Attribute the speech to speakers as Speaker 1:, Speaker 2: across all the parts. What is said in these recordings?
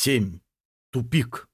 Speaker 1: Семь. Тупик.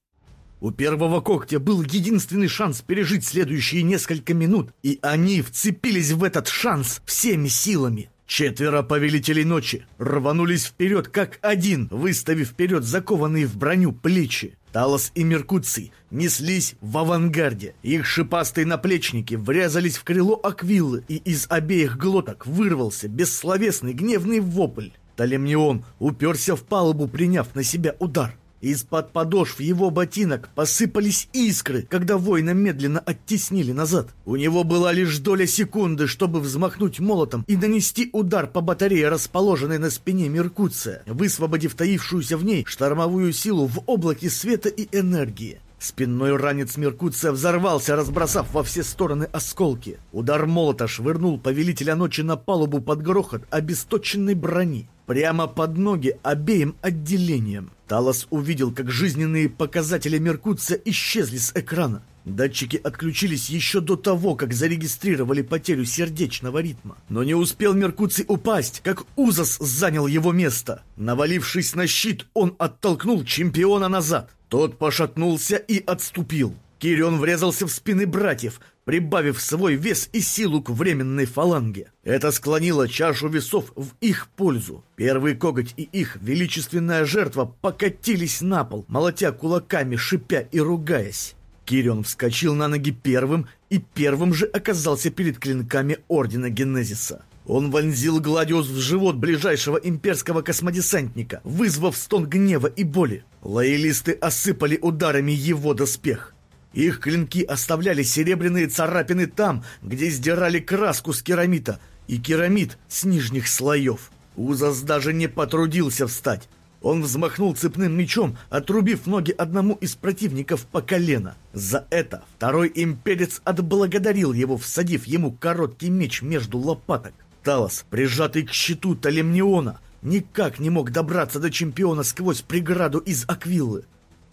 Speaker 1: У первого когтя был единственный шанс пережить следующие несколько минут, и они вцепились в этот шанс всеми силами. Четверо повелителей ночи рванулись вперед как один, выставив вперед закованные в броню плечи. Талос и Меркуций неслись в авангарде. Их шипастые наплечники врезались в крыло Аквиллы, и из обеих глоток вырвался бессловесный гневный вопль. Талемнион уперся в палубу, приняв на себя удар. Из-под подошв его ботинок посыпались искры, когда воина медленно оттеснили назад. У него была лишь доля секунды, чтобы взмахнуть молотом и нанести удар по батарее, расположенной на спине Меркуция, высвободив таившуюся в ней штормовую силу в облаке света и энергии. Спинной ранец Меркуция взорвался, разбросав во все стороны осколки. Удар молота швырнул повелителя ночи на палубу под грохот обесточенной брони. Прямо под ноги обеим отделениям. Талос увидел, как жизненные показатели Меркуция исчезли с экрана. Датчики отключились еще до того, как зарегистрировали потерю сердечного ритма. Но не успел Меркуций упасть, как Узас занял его место. Навалившись на щит, он оттолкнул чемпиона назад. Тот пошатнулся и отступил. Кирион врезался в спины братьев, прибавив свой вес и силу к временной фаланге. Это склонило чашу весов в их пользу. Первый коготь и их величественная жертва покатились на пол, молотя кулаками, шипя и ругаясь. Кирион вскочил на ноги первым и первым же оказался перед клинками Ордена Генезиса. Он вонзил Гладиус в живот ближайшего имперского космодесантника, вызвав стон гнева и боли. Лоялисты осыпали ударами его доспех. Их клинки оставляли серебряные царапины там, где сдирали краску с керамита и керамид с нижних слоев. Узас даже не потрудился встать. Он взмахнул цепным мечом, отрубив ноги одному из противников по колено. За это второй имперец отблагодарил его, всадив ему короткий меч между лопаток. Талос, прижатый к щиту Талемниона, никак не мог добраться до чемпиона сквозь преграду из Аквиллы.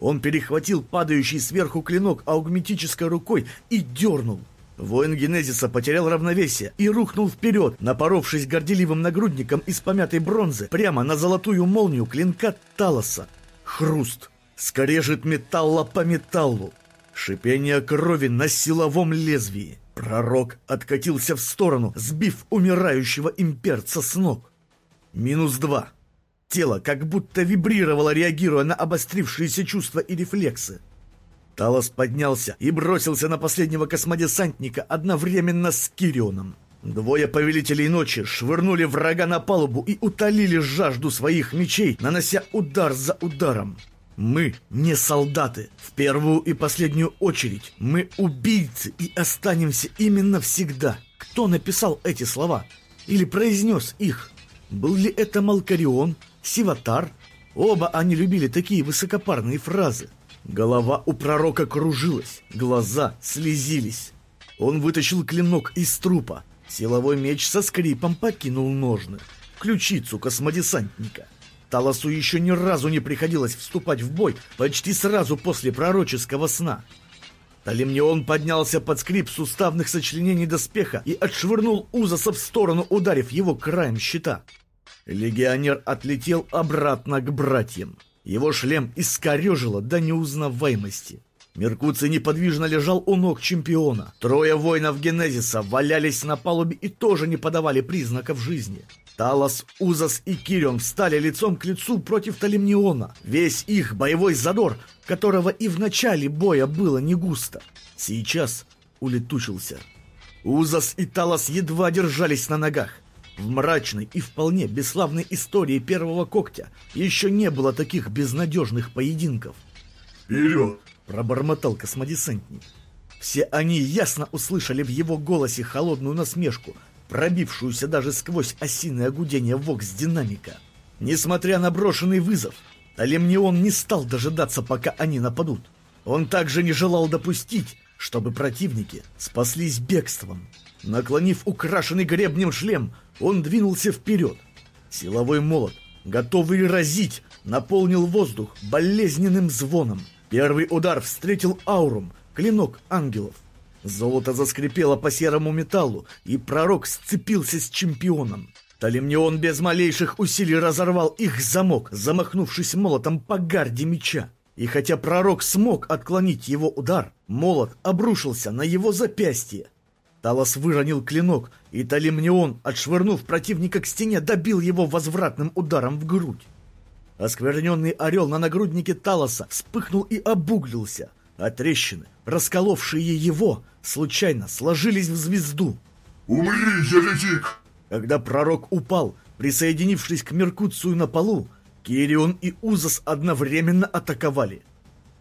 Speaker 1: Он перехватил падающий сверху клинок аугметической рукой и дернул. Воин Генезиса потерял равновесие и рухнул вперед, напоровшись горделивым нагрудником из помятой бронзы прямо на золотую молнию клинка Талоса. Хруст. Скрежет металла по металлу. Шипение крови на силовом лезвии. Пророк откатился в сторону, сбив умирающего имперца с ног. Минус два. Тело как будто вибрировало, реагируя на обострившиеся чувства и рефлексы. Талос поднялся и бросился на последнего космодесантника одновременно с Кирионом. Двое повелителей ночи швырнули врага на палубу и утолили жажду своих мечей, нанося удар за ударом. Мы не солдаты. В первую и последнюю очередь мы убийцы и останемся именно всегда. Кто написал эти слова? Или произнес их? Был ли это Малкарион, Сиватар. Оба они любили такие высокопарные фразы. Голова у пророка кружилась, глаза слезились. Он вытащил клинок из трупа. Силовой меч со скрипом покинул ножны. Ключицу космодесантника. Талосу еще ни разу не приходилось вступать в бой почти сразу после пророческого сна. Талимнион поднялся под скрип суставных сочленений доспеха и отшвырнул Узаса в сторону, ударив его краем щита. Легионер отлетел обратно к братьям. Его шлем искорежило до неузнаваемости. Меркуций неподвижно лежал у ног чемпиона. Трое воинов Генезиса валялись на палубе и тоже не подавали признаков жизни. Талос, Узас и Кирион встали лицом к лицу против Талимниона. Весь их боевой задор, которого и в начале боя было не густо, сейчас улетучился. Узас и Талос едва держались на ногах. В мрачной и вполне бесславной истории первого когтя еще не было таких безнадежных поединков.
Speaker 2: «Вперед!»
Speaker 1: – пробормотал космодесантник. Все они ясно услышали в его голосе холодную насмешку, пробившуюся даже сквозь осиное гудение вокс-динамика. Несмотря на брошенный вызов, Талемнион не стал дожидаться, пока они нападут. Он также не желал допустить, чтобы противники спаслись бегством. Наклонив украшенный гребнем шлем, он двинулся вперед. Силовой молот, готовый разить, наполнил воздух болезненным звоном. Первый удар встретил аурум, клинок ангелов. Золото заскрипело по серому металлу, и пророк сцепился с чемпионом. Талимнион без малейших усилий разорвал их замок, замахнувшись молотом по гарде меча. И хотя пророк смог отклонить его удар, молот обрушился на его запястье. Талос выронил клинок, и Талимнион, отшвырнув противника к стене, добил его возвратным ударом в грудь. Оскверненный орел на нагруднике Талоса вспыхнул и обуглился, а трещины, расколовшие его, случайно сложились в звезду.
Speaker 2: «Умри, еретик!»
Speaker 1: Когда пророк упал, присоединившись к Меркуцию на полу, Кирион и Узас одновременно атаковали.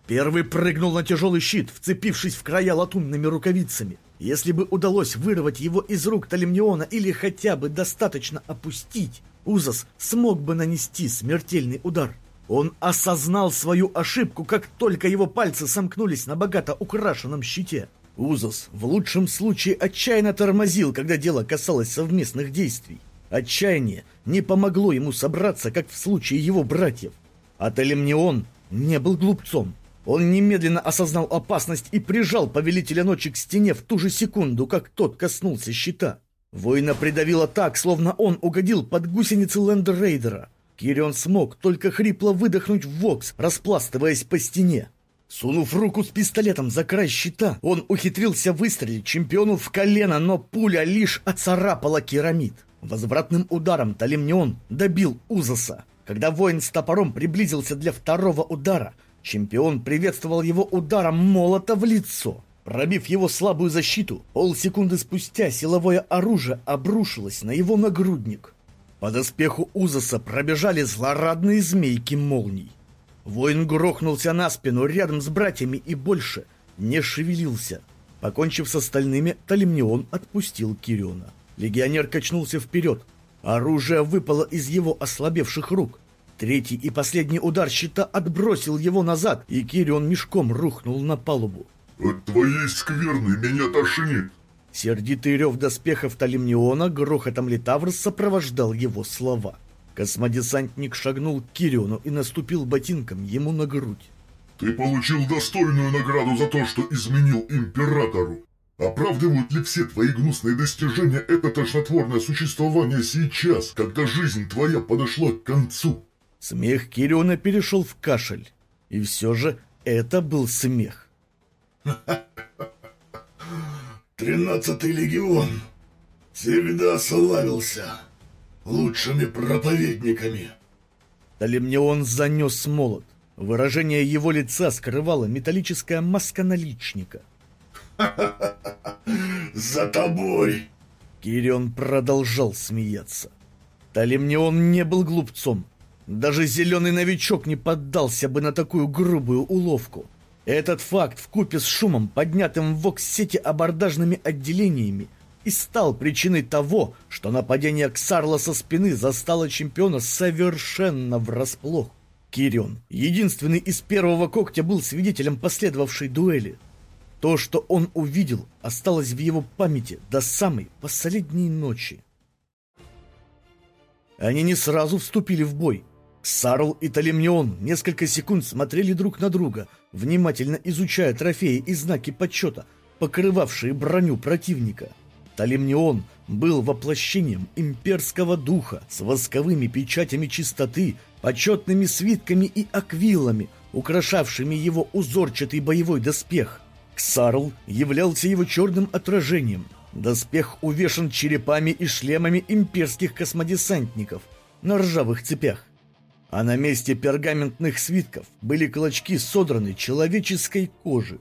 Speaker 1: Первый прыгнул на тяжелый щит, вцепившись в края латунными рукавицами. Если бы удалось вырвать его из рук Талимниона или хотя бы достаточно опустить, Узас смог бы нанести смертельный удар. Он осознал свою ошибку, как только его пальцы сомкнулись на богато украшенном щите. Узас в лучшем случае отчаянно тормозил, когда дело касалось совместных действий. Отчаяние не помогло ему собраться, как в случае его братьев. А Телемнион не был глупцом. Он немедленно осознал опасность и прижал Повелителя Ночи к стене в ту же секунду, как тот коснулся щита. Воина придавило так, словно он угодил под гусеницы Лендрейдера. Кирион смог только хрипло выдохнуть в вокс, распластываясь по стене. Сунув руку с пистолетом за край щита, он ухитрился выстрелить чемпиону в колено, но пуля лишь оцарапала керамид. Возвратным ударом Талимнион добил Узаса. Когда воин с топором приблизился для второго удара, чемпион приветствовал его ударом молота в лицо. Пробив его слабую защиту, полсекунды спустя силовое оружие обрушилось на его нагрудник. По доспеху Узаса пробежали злорадные змейки молний. Воин грохнулся на спину рядом с братьями и больше не шевелился. Покончив с остальными, Талимнион отпустил Кириона. Легионер качнулся вперед. Оружие выпало из его ослабевших рук. Третий и последний удар щита отбросил его назад, и Кирион мешком рухнул на палубу.
Speaker 2: «От твоей скверны меня тошнит!»
Speaker 1: Сердитый рев доспехов Талимниона грохотом Литавр сопровождал его слова. Космодесантник шагнул к Кириону и наступил ботинком ему на грудь.
Speaker 2: «Ты получил достойную награду за то, что изменил Императору. Оправдывают ли все твои гнусные достижения это тошнотворное существование сейчас, когда жизнь твоя подошла к концу?
Speaker 1: Смех Кириона перешел в кашель. И все же это был смех.
Speaker 3: Тринадцатый легион всегда славился лучшими проповедниками.
Speaker 1: Талимнион занес молот. Выражение его лица скрывала металлическая маска наличника.
Speaker 3: За тобой!»
Speaker 1: Кирион продолжал смеяться. Талимнион не был глупцом. Даже зеленый новичок не поддался бы на такую грубую уловку. Этот факт вкупе с шумом, поднятым в вокс-сети абордажными отделениями, и стал причиной того, что нападение Ксарла со спины застало чемпиона совершенно врасплох. Кирион, единственный из первого когтя, был свидетелем последовавшей дуэли. То, что он увидел, осталось в его памяти до самой последней ночи. Они не сразу вступили в бой. Сарл и Талимнион несколько секунд смотрели друг на друга, внимательно изучая трофеи и знаки почета, покрывавшие броню противника. Талимнион был воплощением имперского духа с восковыми печатями чистоты, почетными свитками и аквилами, украшавшими его узорчатый боевой доспех – Ксарл являлся его черным отражением. Доспех увешан черепами и шлемами имперских космодесантников на ржавых цепях. А на месте пергаментных свитков были клочки содранной человеческой кожи.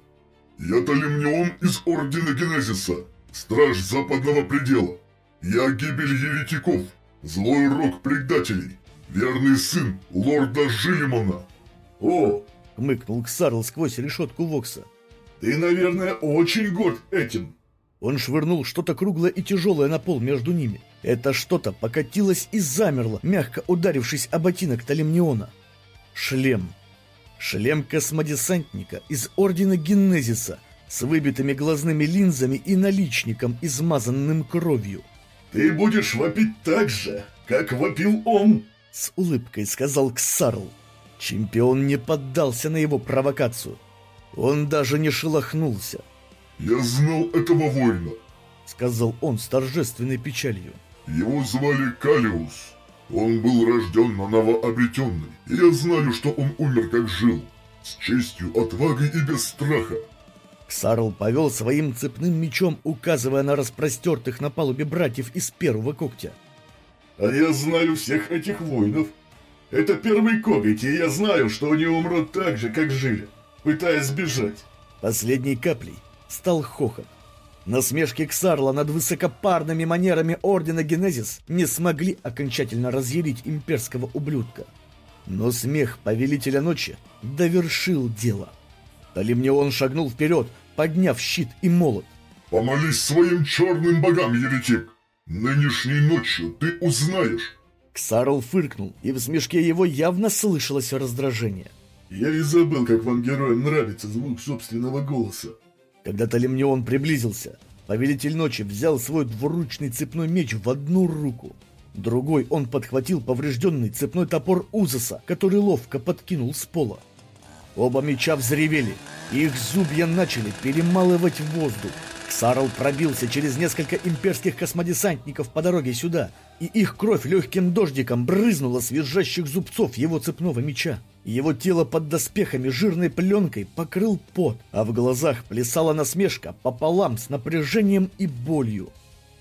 Speaker 2: «Я Талимнион из Ордена Генезиса, страж Западного Предела. Я гибель еретиков, злой рок предателей, верный сын лорда Жилимана».
Speaker 3: «О!»
Speaker 1: — хмыкнул Ксарл сквозь решетку Вокса.
Speaker 3: Ты, наверное, очень горд этим.
Speaker 1: Он швырнул что-то круглое и тяжелое на пол между ними. Это что-то покатилось и замерло, мягко ударившись об ботинок Талимниона. Шлем. Шлем космодесантника из Ордена Генезиса с выбитыми глазными линзами и наличником, измазанным кровью.
Speaker 3: «Ты будешь вопить так же, как вопил он!»
Speaker 1: С улыбкой сказал Ксарл. Чемпион не поддался на его провокацию. Он даже не шелохнулся.
Speaker 2: «Я знал этого воина», —
Speaker 1: сказал он с торжественной печалью.
Speaker 2: Его звали Калиус. Он был рожден на новообретенной, и я знаю, что он умер как жил, с честью, отвагой и без страха.
Speaker 1: Ксарл повел своим цепным мечом, указывая на распростертых на палубе братьев из первого когтя.
Speaker 3: А я знаю всех этих воинов. Это первый коготь, и я знаю, что они умрут так же, как жили, пытаясь сбежать.
Speaker 1: Последней каплей стал хохот. Насмешки Ксарла над высокопарными манерами Ордена Генезис не смогли окончательно разъярить имперского ублюдка. Но смех Повелителя Ночи довершил дело. Талимнион шагнул вперед, подняв щит и молот.
Speaker 2: «Помолись своим черным богам, еретик! Нынешней ночью ты узнаешь!»
Speaker 1: Ксарл фыркнул, и в смешке его явно слышалось раздражение.
Speaker 3: «Я и забыл, как вам, героям, нравится звук собственного голоса.
Speaker 1: Когда Талимнион приблизился, Повелитель Ночи взял свой двуручный цепной меч в одну руку. Другой он подхватил поврежденный цепной топор Узаса, который ловко подкинул с пола. Оба меча взревели, их зубья начали перемалывать воздух. Ксарл пробился через несколько имперских космодесантников по дороге сюда, и их кровь легким дождиком брызнула с визжащих зубцов его цепного меча. Его тело под доспехами жирной пленкой покрыл пот, а в глазах плясала насмешка пополам с напряжением и болью.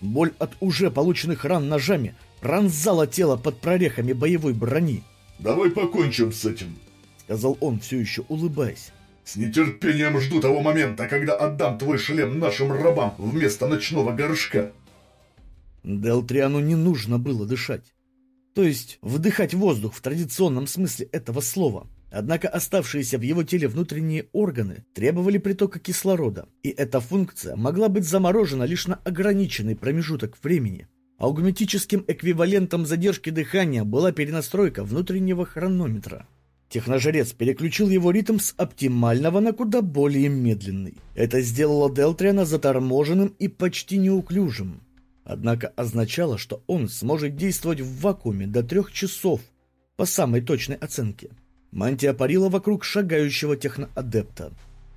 Speaker 1: Боль от уже полученных ран ножами пронзала тело под прорехами боевой брони.
Speaker 3: «Давай покончим с этим», —
Speaker 1: сказал он, все еще улыбаясь.
Speaker 3: «С нетерпением жду того момента, когда отдам твой шлем нашим рабам вместо ночного горшка».
Speaker 1: Делтриану не нужно было дышать то есть вдыхать воздух в традиционном смысле этого слова. Однако оставшиеся в его теле внутренние органы требовали притока кислорода, и эта функция могла быть заморожена лишь на ограниченный промежуток времени. Аугметическим эквивалентом задержки дыхания была перенастройка внутреннего хронометра. Техножрец переключил его ритм с оптимального на куда более медленный. Это сделало Делтриана заторможенным и почти неуклюжим однако означало, что он сможет действовать в вакууме до трех часов, по самой точной оценке. Мантия парила вокруг шагающего техноадепта.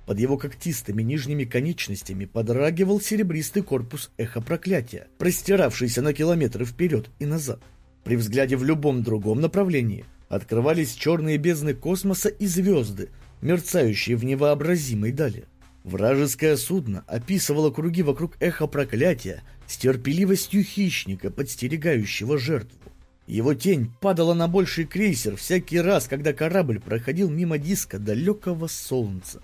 Speaker 1: Под его когтистыми нижними конечностями подрагивал серебристый корпус эхо проклятия, простиравшийся на километры вперед и назад. При взгляде в любом другом направлении открывались черные бездны космоса и звезды, мерцающие в невообразимой дали. Вражеское судно описывало круги вокруг эхо проклятия с терпеливостью хищника, подстерегающего жертву. Его тень падала на больший крейсер всякий раз, когда корабль проходил мимо диска далекого солнца.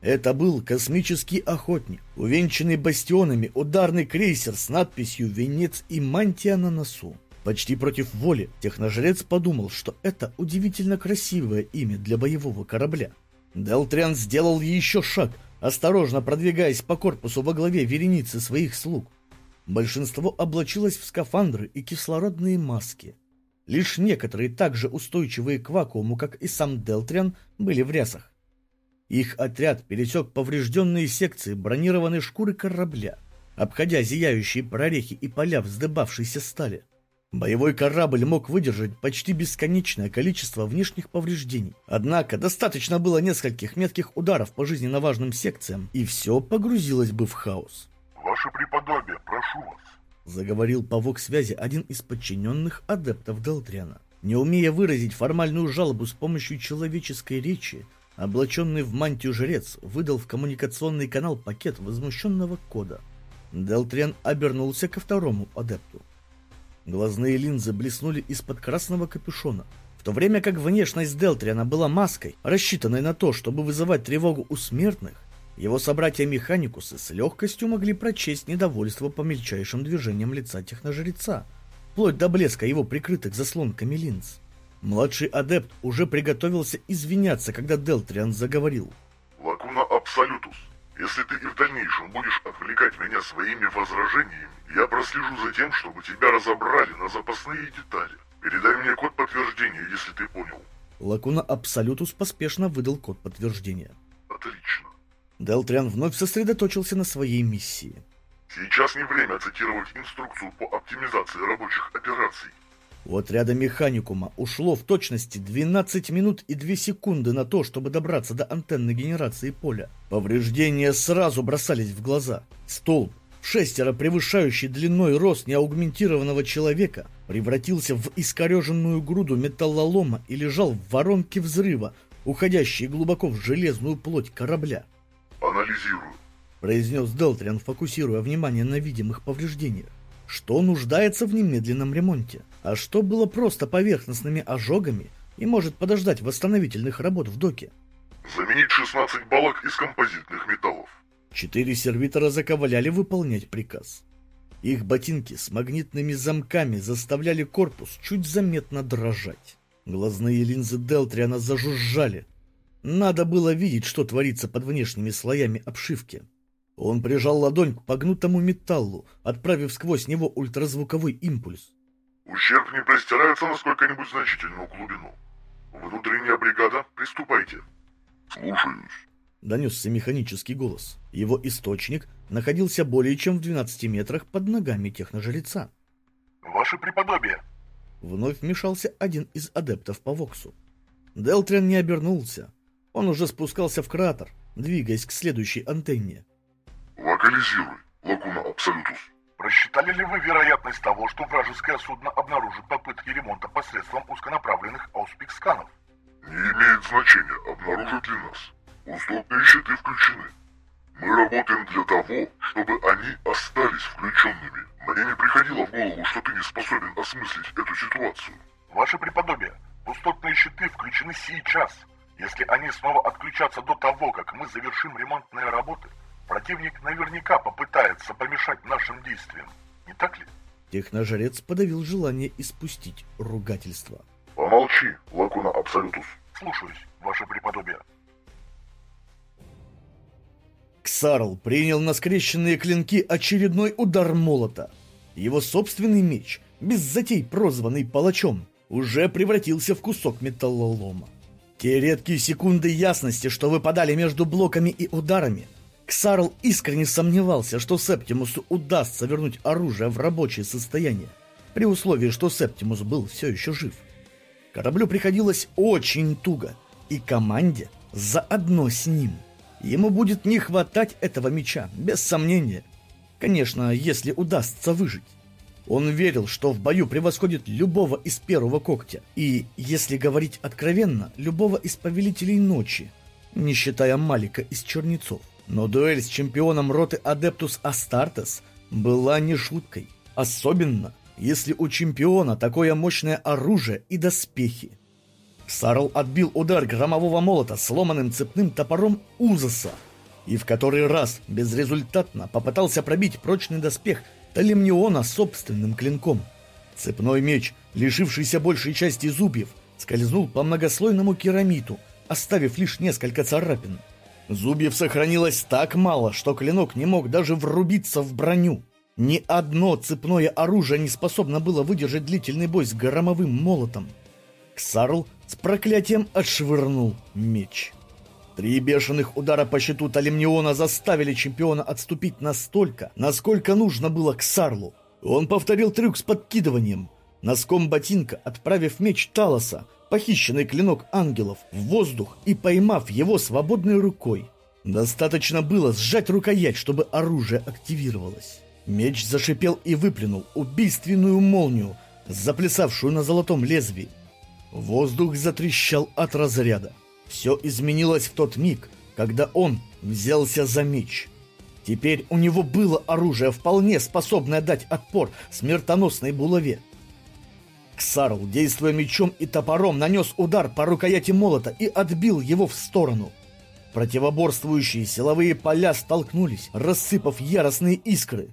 Speaker 1: Это был космический охотник, увенчанный бастионами ударный крейсер с надписью «Венец и мантия на носу». Почти против воли техножрец подумал, что это удивительно красивое имя для боевого корабля. Делтриан сделал еще шаг, осторожно продвигаясь по корпусу во главе вереницы своих слуг. Большинство облачилось в скафандры и кислородные маски. Лишь некоторые, также устойчивые к вакууму, как и сам Делтриан, были в рясах. Их отряд пересек поврежденные секции бронированной шкуры корабля, обходя зияющие прорехи и поля вздыбавшейся стали. Боевой корабль мог выдержать почти бесконечное количество внешних повреждений. Однако достаточно было нескольких метких ударов по жизненно важным секциям, и все погрузилось бы в хаос.
Speaker 2: «Ваше преподобие, прошу вас», —
Speaker 1: заговорил по вок-связи один из подчиненных адептов Делтриана. Не умея выразить формальную жалобу с помощью человеческой речи, облаченный в мантию жрец выдал в коммуникационный канал пакет возмущенного кода. Делтриан обернулся ко второму адепту. Глазные линзы блеснули из-под красного капюшона, в то время как внешность Делтриана была маской, рассчитанной на то, чтобы вызывать тревогу у смертных, его собратья-механикусы с легкостью могли прочесть недовольство по мельчайшим движениям лица техножреца, вплоть до блеска его прикрытых заслонками линз. Младший адепт уже приготовился извиняться, когда Делтриан заговорил.
Speaker 2: «Лакуна Абсолютус, если ты и в дальнейшем будешь отвлекать меня своими возражениями, я прослежу за тем, чтобы тебя разобрали на запасные детали. Передай мне код подтверждения, если ты понял».
Speaker 1: Лакуна Абсолютус поспешно выдал код подтверждения.
Speaker 2: «Отлично.
Speaker 1: Делтриан вновь сосредоточился на своей миссии.
Speaker 2: Сейчас не время цитировать инструкцию по оптимизации рабочих операций.
Speaker 1: У отряда механикума ушло в точности 12 минут и 2 секунды на то, чтобы добраться до антенны генерации поля. Повреждения сразу бросались в глаза. Столб, шестеро превышающий длиной рост неаугментированного человека, превратился в искореженную груду металлолома и лежал в воронке взрыва, уходящей глубоко в железную плоть корабля.
Speaker 2: Анализирую.
Speaker 1: Произнес Делтриан, фокусируя внимание на видимых повреждениях. Что нуждается в немедленном ремонте, а что было просто поверхностными ожогами и может подождать восстановительных работ в доке.
Speaker 2: Заменить 16 балок из композитных металлов.
Speaker 1: Четыре сервитора заковыляли выполнять приказ. Их ботинки с магнитными замками заставляли корпус чуть заметно дрожать. Глазные линзы Делтриана зажужжали. Надо было видеть, что творится под внешними слоями обшивки. Он прижал ладонь к погнутому металлу, отправив сквозь него ультразвуковой импульс.
Speaker 2: Ущерб не простирается на сколько-нибудь значительную глубину. Внутренняя бригада, приступайте. Слушаюсь.
Speaker 1: Донесся механический голос. Его источник находился более чем в 12 метрах под ногами техножреца.
Speaker 3: Ваше преподобие.
Speaker 1: Вновь вмешался один из адептов по Воксу. Делтриан не обернулся. Он уже спускался в кратер, двигаясь к следующей антенне.
Speaker 2: Локализируй, Лакуна Абсолютус.
Speaker 3: Просчитали ли вы вероятность того, что вражеское судно обнаружит попытки ремонта посредством узконаправленных ауспик-сканов?
Speaker 2: Не имеет значения, обнаружат ли нас. Уступные щиты включены. Мы работаем для того, чтобы они остались включенными. Мне не приходило в голову, что ты не способен осмыслить эту ситуацию.
Speaker 3: Ваше преподобие, пустотные щиты включены сейчас. Если они снова отключатся до того, как мы завершим ремонтные работы, противник наверняка попытается помешать нашим действиям. Не так ли?
Speaker 1: Техножрец подавил желание испустить ругательство.
Speaker 2: Помолчи, Лакуна Абсолютус.
Speaker 3: Слушаюсь, ваше преподобие.
Speaker 1: Ксарл принял на скрещенные клинки очередной удар молота. Его собственный меч, без затей прозванный палачом, уже превратился в кусок металлолома. Те редкие секунды ясности, что выпадали между блоками и ударами, Ксарл искренне сомневался, что Септимусу удастся вернуть оружие в рабочее состояние, при условии, что Септимус был все еще жив. Кораблю приходилось очень туго, и команде заодно с ним – Ему будет не хватать этого меча, без сомнения. Конечно, если удастся выжить. Он верил, что в бою превосходит любого из первого когтя, и, если говорить откровенно, любого из повелителей ночи, не считая Малика из Чернецов. Но дуэль с чемпионом роты Адептус Астартес была не шуткой, особенно если у чемпиона такое мощное оружие и доспехи. Сарл отбил удар громового молота сломанным цепным топором Узаса и в который раз безрезультатно попытался пробить прочный доспех Талимниона собственным клинком. Цепной меч, лишившийся большей части зубьев, скользнул по многослойному керамиту, оставив лишь несколько царапин. Зубьев сохранилось так мало, что клинок не мог даже врубиться в броню. Ни одно цепное оружие не способно было выдержать длительный бой с громовым молотом. Ксарл с проклятием отшвырнул меч. Три бешеных удара по щиту Талимниона заставили чемпиона отступить настолько, насколько нужно было к Сарлу. Он повторил трюк с подкидыванием, носком ботинка отправив меч Талоса, похищенный клинок ангелов, в воздух и поймав его свободной рукой. Достаточно было сжать рукоять, чтобы оружие активировалось. Меч зашипел и выплюнул убийственную молнию, заплясавшую на золотом лезвии. Воздух затрещал от разряда. Все изменилось в тот миг, когда он взялся за меч. Теперь у него было оружие, вполне способное дать отпор смертоносной булаве. Ксарл, действуя мечом и топором, нанес удар по рукояти молота и отбил его в сторону. Противоборствующие силовые поля столкнулись, рассыпав яростные искры.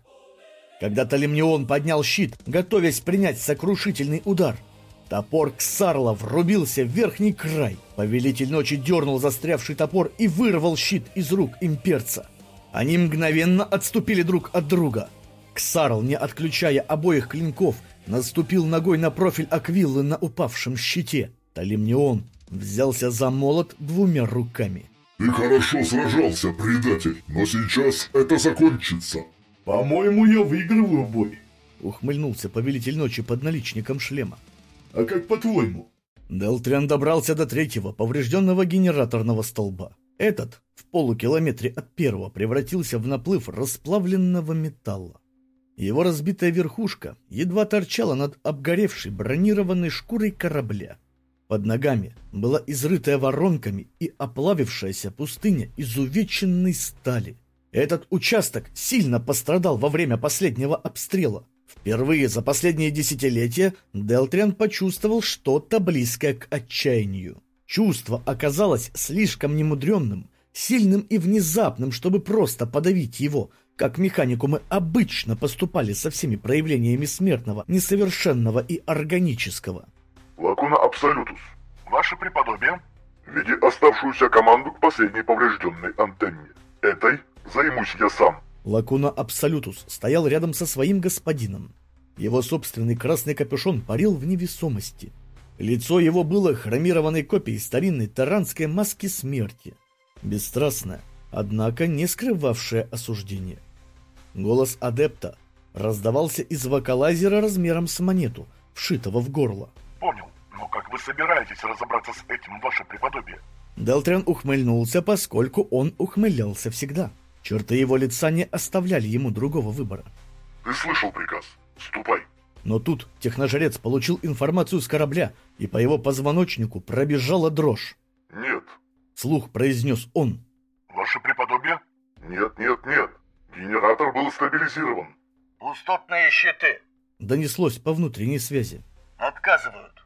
Speaker 1: Когда Талимнион поднял щит, готовясь принять сокрушительный удар – Топор Ксарла врубился в верхний край. Повелитель ночи дернул застрявший топор и вырвал щит из рук имперца. Они мгновенно отступили друг от друга. Ксарл, не отключая обоих клинков, наступил ногой на профиль Аквиллы на упавшем щите. Талимнион взялся за молот двумя руками.
Speaker 2: Ты хорошо сражался, предатель, но сейчас это закончится.
Speaker 3: По-моему, я выигрываю бой.
Speaker 1: Ухмыльнулся повелитель ночи под наличником шлема.
Speaker 3: А как по-твоему?
Speaker 1: Делтриан добрался до третьего поврежденного генераторного столба. Этот в полукилометре от первого превратился в наплыв расплавленного металла. Его разбитая верхушка едва торчала над обгоревшей бронированной шкурой корабля. Под ногами была изрытая воронками и оплавившаяся пустыня изувеченной стали. Этот участок сильно пострадал во время последнего обстрела. Впервые за последние десятилетия Делтриан почувствовал что-то близкое к отчаянию. Чувство оказалось слишком немудренным, сильным и внезапным, чтобы просто подавить его, как механикумы обычно поступали со всеми проявлениями смертного, несовершенного и органического.
Speaker 3: Лакуна Абсолютус. Ваше преподобие. Веди оставшуюся команду к последней поврежденной антенне. Этой займусь я сам.
Speaker 1: Лакуна Абсолютус стоял рядом со своим господином. Его собственный красный капюшон парил в невесомости. Лицо его было хромированной копией старинной таранской маски смерти. Бесстрастное, однако не скрывавшее осуждение. Голос адепта раздавался из вокалайзера размером с монету, вшитого в горло.
Speaker 3: Понял, но как вы собираетесь разобраться с этим, ваше преподобие?
Speaker 1: Делтриан ухмыльнулся, поскольку он ухмылялся всегда. Черты его лица не оставляли ему другого выбора.
Speaker 3: Ты слышал приказ? Ступай.
Speaker 1: Но тут техножрец получил информацию с корабля, и по его позвоночнику пробежала дрожь.
Speaker 3: Нет.
Speaker 1: Слух произнес он.
Speaker 3: Ваше преподобие? Нет, нет, нет. Генератор был стабилизирован.
Speaker 4: Пустотные щиты.
Speaker 1: Донеслось по внутренней связи.
Speaker 4: Отказывают.